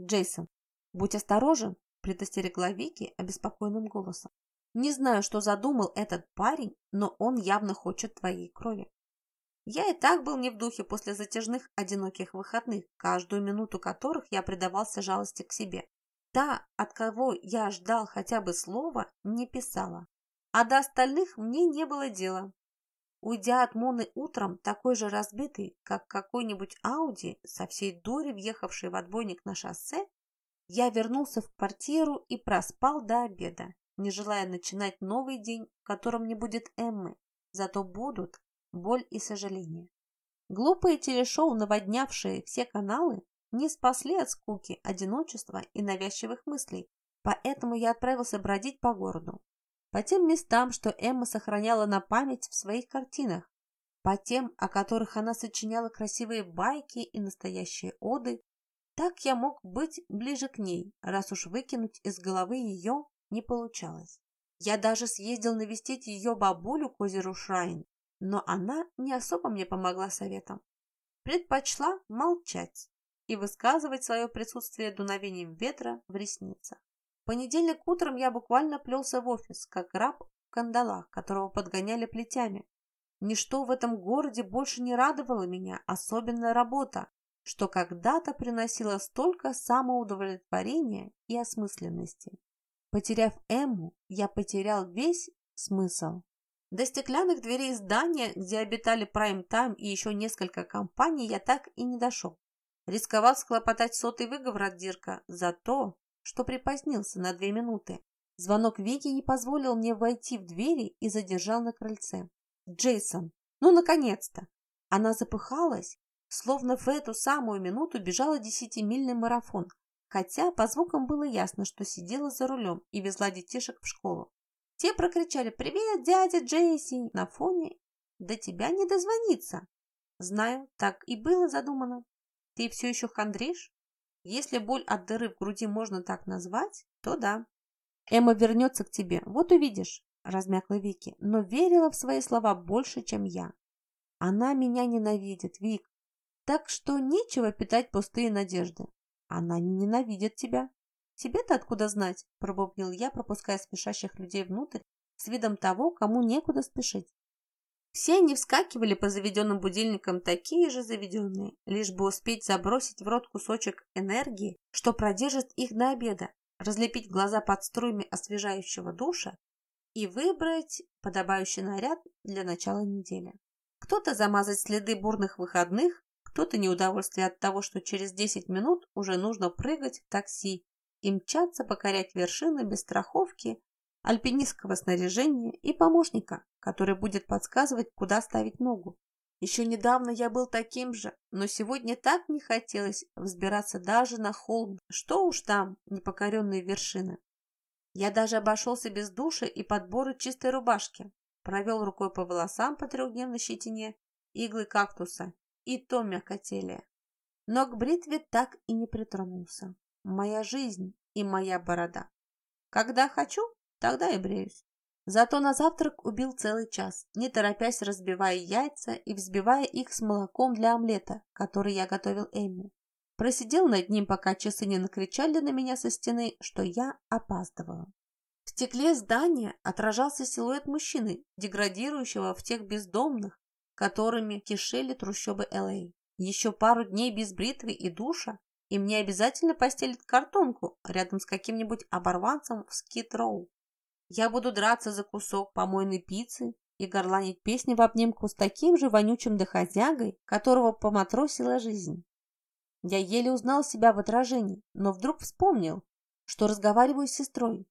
Джейсон, будь осторожен, предостерегла Вики обеспокоенным голосом. Не знаю, что задумал этот парень, но он явно хочет твоей крови. Я и так был не в духе после затяжных одиноких выходных, каждую минуту которых я предавался жалости к себе. Та, от кого я ждал хотя бы слова, не писала. А до остальных мне не было дела. Уйдя от Моны утром, такой же разбитый, как какой-нибудь Ауди, со всей дури въехавший в отбойник на шоссе, я вернулся в квартиру и проспал до обеда, не желая начинать новый день, в котором не будет Эммы, зато будут боль и сожаление. Глупые телешоу, наводнявшие все каналы, не спасли от скуки, одиночества и навязчивых мыслей, поэтому я отправился бродить по городу, по тем местам, что Эмма сохраняла на память в своих картинах, по тем, о которых она сочиняла красивые байки и настоящие оды. Так я мог быть ближе к ней, раз уж выкинуть из головы ее не получалось. Я даже съездил навестить ее бабулю к озеру Шрайн, но она не особо мне помогла советом. Предпочла молчать и высказывать свое присутствие дуновением ветра в ресницах понедельник утром я буквально плелся в офис, как раб в кандалах, которого подгоняли плетями. Ничто в этом городе больше не радовало меня, особенно работа, что когда-то приносила столько самоудовлетворения и осмысленности. Потеряв Эмму, я потерял весь смысл. До стеклянных дверей здания, где обитали Prime Time и еще несколько компаний, я так и не дошел. Рисковал схлопотать сотый выговор от Дирка за то, что припозднился на две минуты. Звонок Вики не позволил мне войти в двери и задержал на крыльце. «Джейсон, ну, наконец-то!» Она запыхалась, словно в эту самую минуту бежала десятимильный марафон, хотя по звукам было ясно, что сидела за рулем и везла детишек в школу. Те прокричали «Привет, дядя Джейси!» на фоне «До тебя не дозвониться!» Знаю, так и было задумано. Ты все еще хандришь? Если боль от дыры в груди можно так назвать, то да. Эмма вернется к тебе, вот увидишь, размякла Вики, но верила в свои слова больше, чем я. Она меня ненавидит, Вик, так что нечего питать пустые надежды. Она не ненавидит тебя. Тебе-то откуда знать, пробубнил я, пропуская спешащих людей внутрь с видом того, кому некуда спешить. Все они вскакивали по заведенным будильникам такие же заведенные, лишь бы успеть забросить в рот кусочек энергии, что продержит их до обеда, разлепить глаза под струями освежающего душа и выбрать подобающий наряд для начала недели. Кто-то замазать следы бурных выходных, кто-то неудовольствие от того, что через 10 минут уже нужно прыгать в такси и мчаться покорять вершины без страховки альпинистского снаряжения и помощника, который будет подсказывать, куда ставить ногу. Еще недавно я был таким же, но сегодня так не хотелось взбираться даже на холм, что уж там, непокоренные вершины. Я даже обошелся без душа и подбора чистой рубашки, провел рукой по волосам по трехдневной щетине, иглы кактуса и то мягкотелие. Но к бритве так и не притронулся. Моя жизнь и моя борода. Когда хочу, Тогда и бреюсь. Зато на завтрак убил целый час, не торопясь разбивая яйца и взбивая их с молоком для омлета, который я готовил Эмми. Просидел над ним, пока часы не накричали на меня со стены, что я опаздывала. В стекле здания отражался силуэт мужчины, деградирующего в тех бездомных, которыми кишели трущобы Л.А. Еще пару дней без бритвы и душа, и мне обязательно постелят картонку рядом с каким-нибудь оборванцем в скит-роу. Я буду драться за кусок помойной пиццы и горланить песни в обнимку с таким же вонючим доходягой, которого поматросила жизнь. Я еле узнал себя в отражении, но вдруг вспомнил, что разговариваю с сестрой.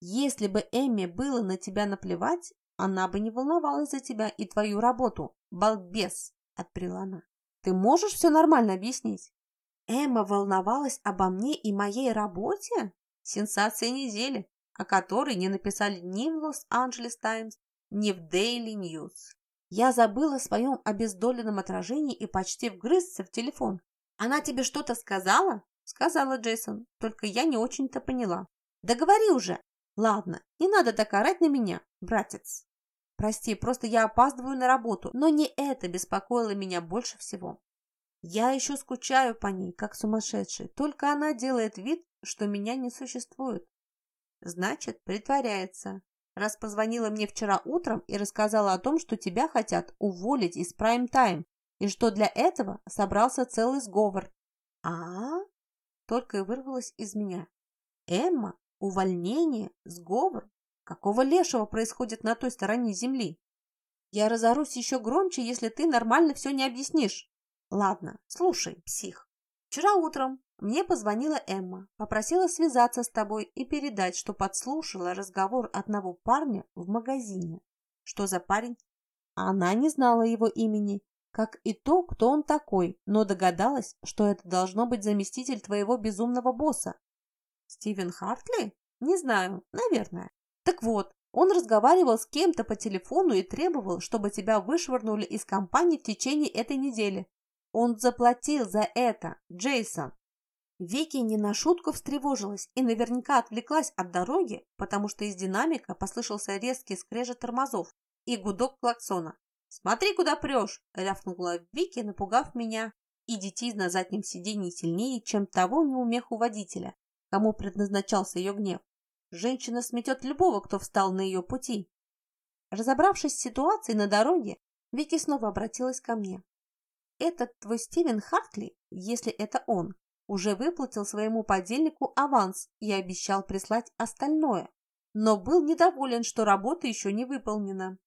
Если бы Эмме было на тебя наплевать, она бы не волновалась за тебя и твою работу. Балбес, отбрила она. Ты можешь все нормально объяснить? Эмма волновалась обо мне и моей работе? Сенсация недели о которой не написали ни в Лос-Анджелес Таймс, ни в Дейли Ньюс. Я забыла о своем обездоленном отражении и почти вгрызся в телефон. «Она тебе что-то сказала?» Сказала Джейсон, только я не очень-то поняла. «Да говори уже!» «Ладно, не надо так орать на меня, братец!» «Прости, просто я опаздываю на работу, но не это беспокоило меня больше всего. Я еще скучаю по ней, как сумасшедший, только она делает вид, что меня не существует. Значит, притворяется. Раз позвонила мне вчера утром и рассказала о том, что тебя хотят уволить из прайм-тайм, и что для этого собрался целый сговор. А, -а, Только и вырвалось из меня. Эмма, увольнение, сговор. Какого лешего происходит на той стороне земли? Я разорусь еще громче, если ты нормально все не объяснишь. Ладно, слушай, псих. Вчера утром мне позвонила Эмма, попросила связаться с тобой и передать, что подслушала разговор одного парня в магазине. Что за парень? Она не знала его имени, как и то, кто он такой, но догадалась, что это должно быть заместитель твоего безумного босса. Стивен Хартли? Не знаю, наверное. Так вот, он разговаривал с кем-то по телефону и требовал, чтобы тебя вышвырнули из компании в течение этой недели. Он заплатил за это, Джейсон. Вики не на шутку встревожилась и наверняка отвлеклась от дороги, потому что из динамика послышался резкий скрежет тормозов и гудок клаксона. «Смотри, куда прешь!» – рявкнула Вики, напугав меня и детей на заднем сиденье сильнее, чем того неумеху водителя, кому предназначался ее гнев. Женщина сметет любого, кто встал на ее пути. Разобравшись с ситуацией на дороге, Вики снова обратилась ко мне. «Этот твой Стивен Хартли, если это он, уже выплатил своему подельнику аванс и обещал прислать остальное, но был недоволен, что работа еще не выполнена.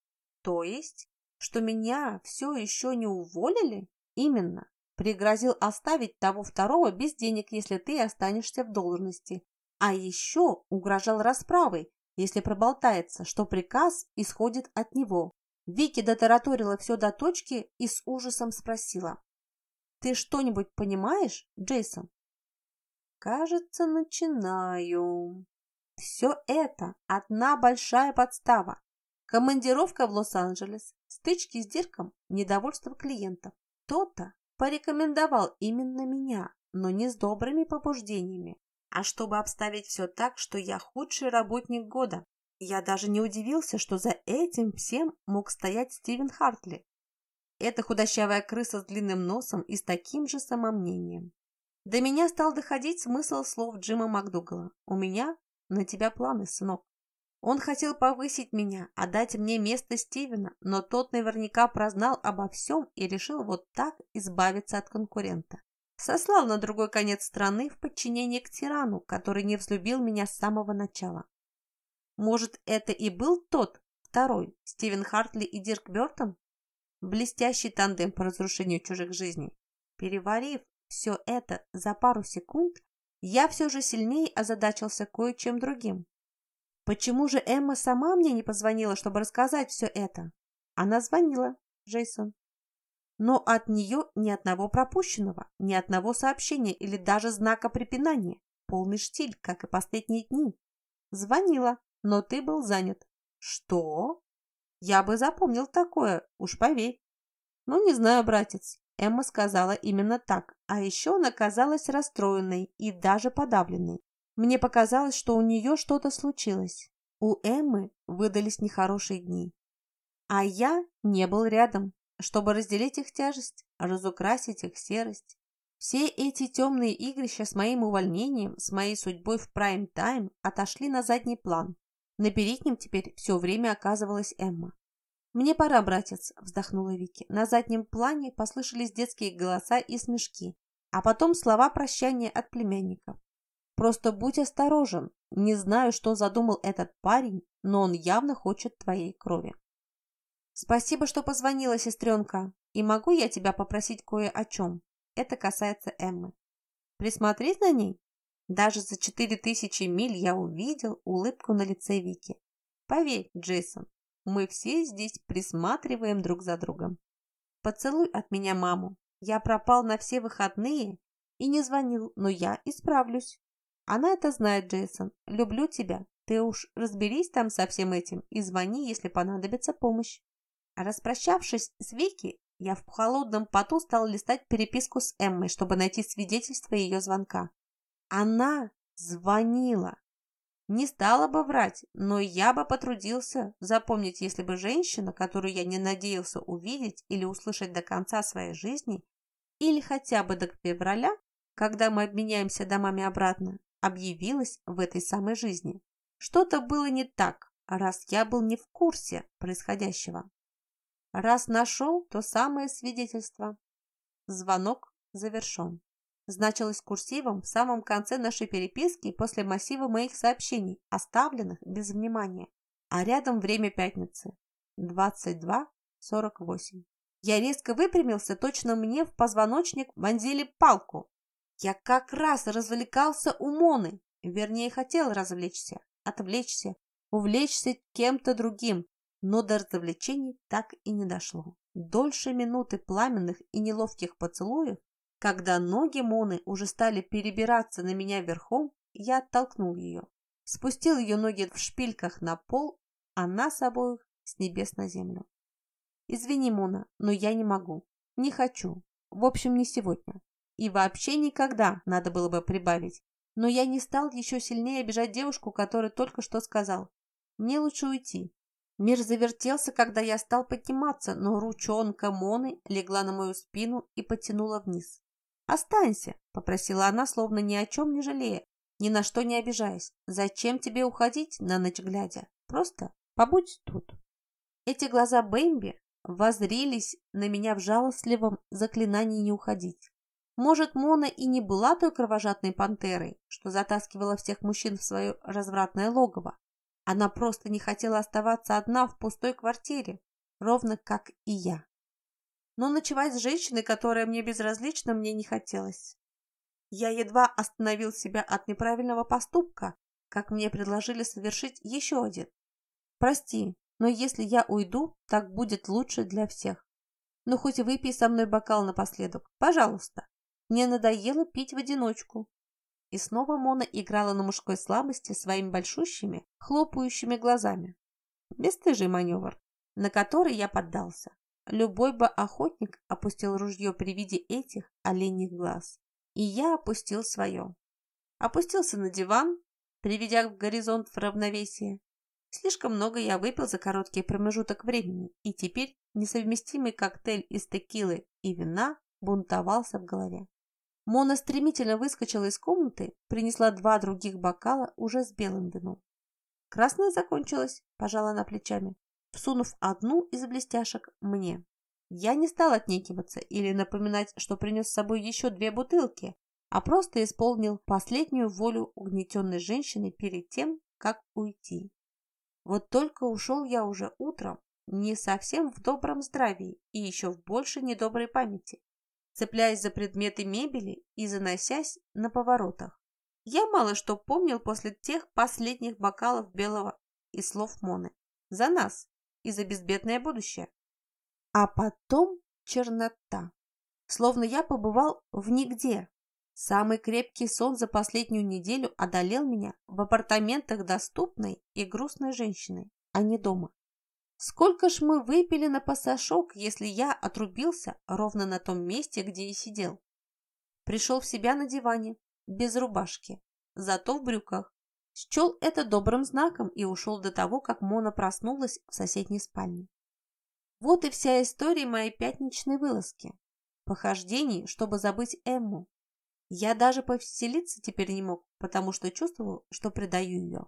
То есть, что меня все еще не уволили? Именно. Пригрозил оставить того второго без денег, если ты останешься в должности. А еще угрожал расправой, если проболтается, что приказ исходит от него. Вики дотараторила все до точки и с ужасом спросила. Ты что-нибудь понимаешь, Джейсон? Кажется, начинаю. Все это одна большая подстава. Командировка в Лос-Анджелес, стычки с Дирком, недовольство клиентов. Кто-то порекомендовал именно меня, но не с добрыми побуждениями, а чтобы обставить все так, что я худший работник года. Я даже не удивился, что за этим всем мог стоять Стивен Хартли. Эта худощавая крыса с длинным носом и с таким же самомнением. До меня стал доходить смысл слов Джима МакДугала. «У меня на тебя планы, сынок». Он хотел повысить меня, отдать мне место Стивена, но тот наверняка прознал обо всем и решил вот так избавиться от конкурента. Сослал на другой конец страны в подчинение к тирану, который не взлюбил меня с самого начала. Может, это и был тот, второй, Стивен Хартли и Дирк Бертон? Блестящий тандем по разрушению чужих жизней. Переварив все это за пару секунд, я все же сильнее озадачился кое-чем другим. Почему же Эмма сама мне не позвонила, чтобы рассказать все это? Она звонила, Джейсон. Но от нее ни одного пропущенного, ни одного сообщения или даже знака препинания. Полный штиль, как и последние дни. Звонила, но ты был занят. Что? Я бы запомнил такое, уж поверь. Ну, не знаю, братец. Эмма сказала именно так, а еще она казалась расстроенной и даже подавленной. Мне показалось, что у нее что-то случилось. У Эммы выдались нехорошие дни. А я не был рядом, чтобы разделить их тяжесть, разукрасить их серость. Все эти темные игрища с моим увольнением, с моей судьбой в прайм-тайм отошли на задний план. На переднем теперь все время оказывалась Эмма. «Мне пора, братец», – вздохнула Вики. На заднем плане послышались детские голоса и смешки, а потом слова прощания от племянников. «Просто будь осторожен. Не знаю, что задумал этот парень, но он явно хочет твоей крови». «Спасибо, что позвонила, сестренка. И могу я тебя попросить кое о чем? Это касается Эммы. Присмотреть на ней? Даже за четыре тысячи миль я увидел улыбку на лице Вики. Поверь, Джейсон, мы все здесь присматриваем друг за другом. Поцелуй от меня маму. Я пропал на все выходные и не звонил, но я исправлюсь. Она это знает, Джейсон. Люблю тебя. Ты уж разберись там со всем этим и звони, если понадобится помощь. Распрощавшись с Вики, я в холодном поту стал листать переписку с Эммой, чтобы найти свидетельство ее звонка. Она звонила. Не стала бы врать, но я бы потрудился запомнить, если бы женщина, которую я не надеялся увидеть или услышать до конца своей жизни, или хотя бы до февраля, когда мы обменяемся домами обратно, объявилась в этой самой жизни. Что-то было не так, раз я был не в курсе происходящего. Раз нашел то самое свидетельство. Звонок завершен. Значилось курсивом в самом конце нашей переписки после массива моих сообщений, оставленных без внимания. А рядом время пятницы. 22.48. Я резко выпрямился, точно мне в позвоночник вонзили палку. Я как раз развлекался у Моны, вернее, хотел развлечься, отвлечься, увлечься кем-то другим, но до развлечений так и не дошло. Дольше минуты пламенных и неловких поцелуев, когда ноги Моны уже стали перебираться на меня верхом, я оттолкнул ее. Спустил ее ноги в шпильках на пол, а нас обоих с небес на землю. Извини, Мона, но я не могу. Не хочу. В общем, не сегодня. И вообще никогда надо было бы прибавить. Но я не стал еще сильнее обижать девушку, которая только что сказал. Мне лучше уйти. Мир завертелся, когда я стал подниматься, но ручонка Моны легла на мою спину и потянула вниз. «Останься», — попросила она, словно ни о чем не жалея, ни на что не обижаясь. «Зачем тебе уходить на ночь глядя? Просто побудь тут». Эти глаза Бэмби воззрились на меня в жалостливом заклинании не уходить. Может, Мона и не была той кровожадной пантерой, что затаскивала всех мужчин в свое развратное логово. Она просто не хотела оставаться одна в пустой квартире, ровно как и я. Но ночевать с женщиной, которая мне безразлична, мне не хотелось. Я едва остановил себя от неправильного поступка, как мне предложили совершить еще один. Прости, но если я уйду, так будет лучше для всех. Ну хоть выпей со мной бокал напоследок, пожалуйста. Мне надоело пить в одиночку. И снова Мона играла на мужской слабости своими большущими, хлопающими глазами. Бестыжий маневр, на который я поддался. Любой бы охотник опустил ружье при виде этих оленьих глаз. И я опустил свое. Опустился на диван, приведя в горизонт в равновесие. Слишком много я выпил за короткий промежуток времени, и теперь несовместимый коктейль из текилы и вина бунтовался в голове. Мона стремительно выскочила из комнаты, принесла два других бокала уже с белым вином. Красная закончилась, пожала она плечами, всунув одну из блестяшек мне. Я не стал отнекиваться или напоминать, что принес с собой еще две бутылки, а просто исполнил последнюю волю угнетенной женщины перед тем, как уйти. Вот только ушел я уже утром, не совсем в добром здравии и еще в большей недоброй памяти цепляясь за предметы мебели и заносясь на поворотах. Я мало что помнил после тех последних бокалов белого и слов Моны. За нас и за безбедное будущее. А потом чернота. Словно я побывал в нигде. Самый крепкий сон за последнюю неделю одолел меня в апартаментах доступной и грустной женщины, а не дома. Сколько ж мы выпили на пасашок, если я отрубился ровно на том месте, где и сидел? Пришел в себя на диване, без рубашки, зато в брюках. Счел это добрым знаком и ушел до того, как Мона проснулась в соседней спальне. Вот и вся история моей пятничной вылазки. Похождений, чтобы забыть Эмму. Я даже повеселиться теперь не мог, потому что чувствовал, что предаю ее.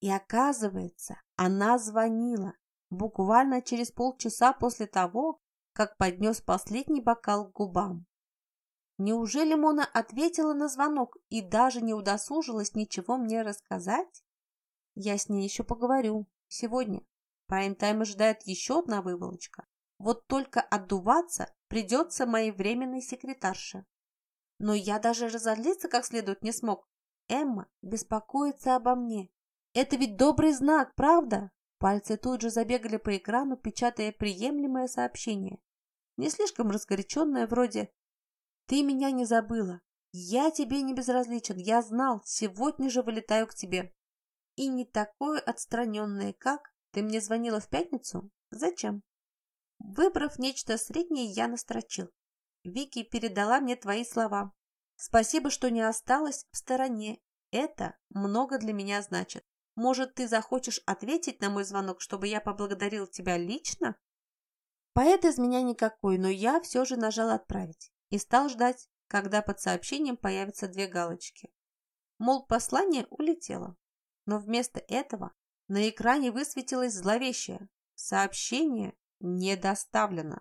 И оказывается, она звонила, буквально через полчаса после того, как поднес последний бокал к губам. Неужели Мона ответила на звонок и даже не удосужилась ничего мне рассказать? Я с ней еще поговорю. Сегодня. Прайм-тайм ожидает еще одна выволочка. Вот только отдуваться придется моей временной секретарше. Но я даже разозлиться как следует не смог. Эмма беспокоится обо мне. Это ведь добрый знак, правда? Пальцы тут же забегали по экрану, печатая приемлемое сообщение. Не слишком разгоряченное, вроде «Ты меня не забыла. Я тебе не безразличен. Я знал. Сегодня же вылетаю к тебе». И не такое отстраненное, как «Ты мне звонила в пятницу? Зачем?» Выбрав нечто среднее, я настрочил. Вики передала мне твои слова. Спасибо, что не осталась в стороне. Это много для меня значит. Может, ты захочешь ответить на мой звонок, чтобы я поблагодарил тебя лично? Поэт из меня никакой, но я все же нажала «Отправить». И стал ждать, когда под сообщением появятся две галочки. Мол, послание улетело. Но вместо этого на экране высветилось зловещее «Сообщение не доставлено».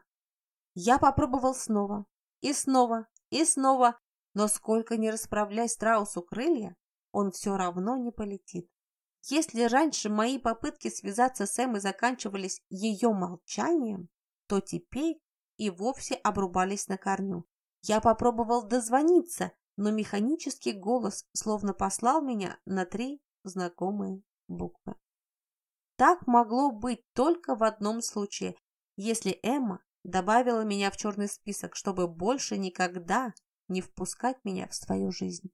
Я попробовал снова, и снова, и снова, но сколько ни расправляй страусу крылья, он все равно не полетит. Если раньше мои попытки связаться с Эммой заканчивались ее молчанием, то теперь и вовсе обрубались на корню. Я попробовал дозвониться, но механический голос словно послал меня на три знакомые буквы. Так могло быть только в одном случае, если Эмма добавила меня в черный список, чтобы больше никогда не впускать меня в свою жизнь.